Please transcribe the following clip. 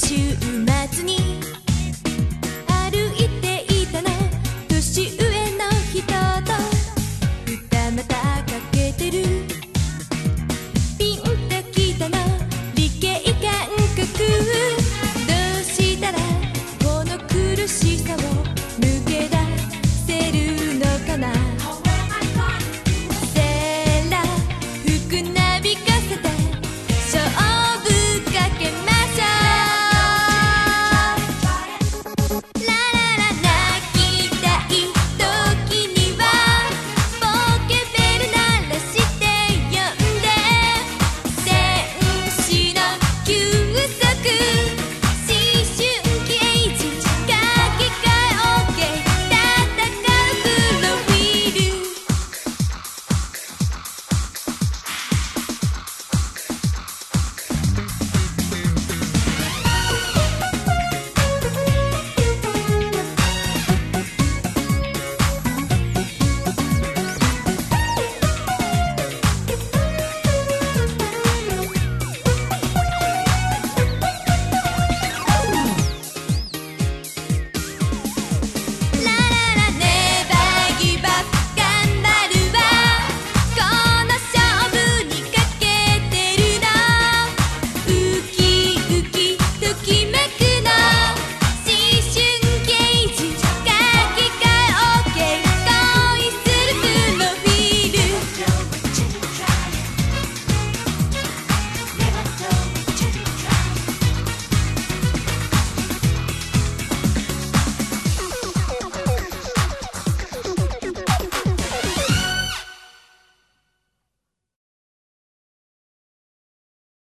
週末に。